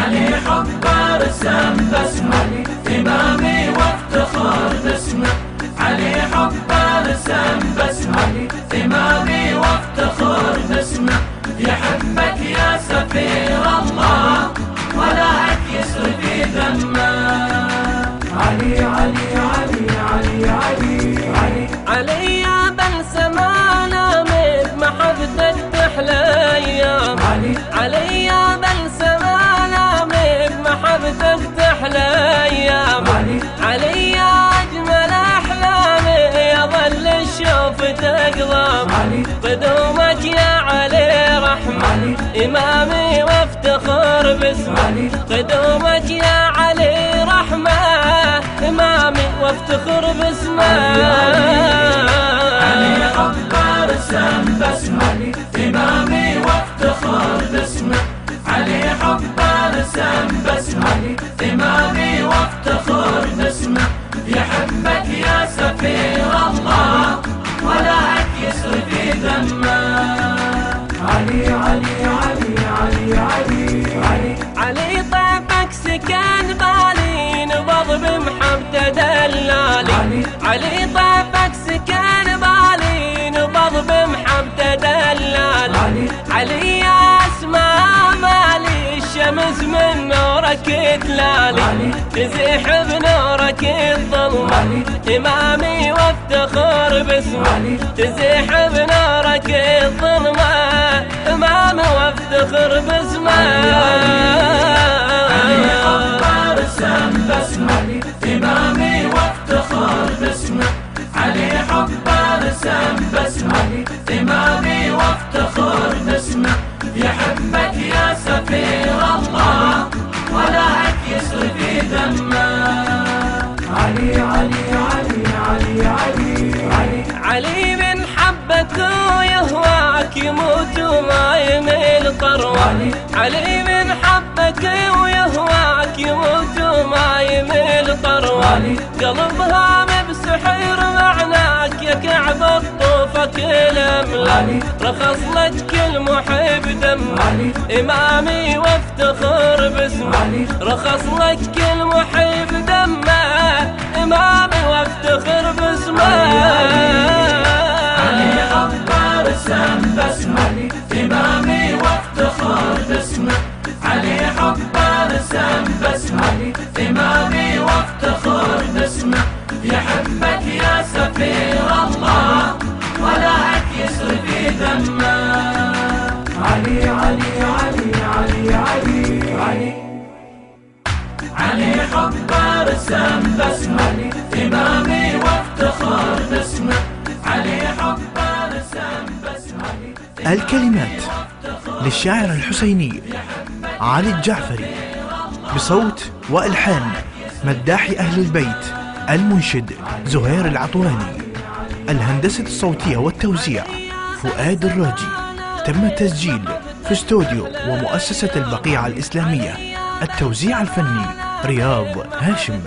علي حب رسم بسمة إمامي وافتخر علي قدومك يا علي رحمة. إمامي وافتخر باسمه. علي قدومك يا علي رحمة. إمامي وافتخر علي باسمه حب رسم سكن بالي نبض بمحبته دلالي علي. علي طيبك سكن بالي نبض بمحبته دلالي علي. علي يا اسماء مالي الشمس من نورك تلالي. تزيح بنورك الظلمة. إمامي وافتخر باسمه. تزيح بنورك الظلمة إمامي وافتخر باسمه يا سفير الله ولا يسر في دمه علي علي علي علي علي علي علي من حبك ويهواك يموت وما يميل طروة علي. علي من حبك ويهواك يموت وما يميل طروة. قلبها بسحير معناك يا كعب الطوفك الاملا علي. رخص لك كل علي. إمامي وافتخر باسمه. علي. رخص لك كل محب دمه. إمامي وافتخر علي. باسمه حب رسم بسمة إمامي وافتخر باسمه. علي حب رسم بسمة إمامي وافتخر باسمه. يحبك يا سفير الله ولا يسر في دمه. علي علي علي علي علي علي. علي حب رسم بسمة. إمامي وافتخر باسمه علي حب رسم بسمة. الكلمات للشاعر الحسيني علي الجعفري بصوت وألحان مداح أهل البيت المنشد زهير العطواني الهندسة الصوتية والتوزيع فؤاد الراجي. تم التسجيل في استوديو ومؤسسة البقيعة الإسلامية التوزيع الفني رياض هاشم.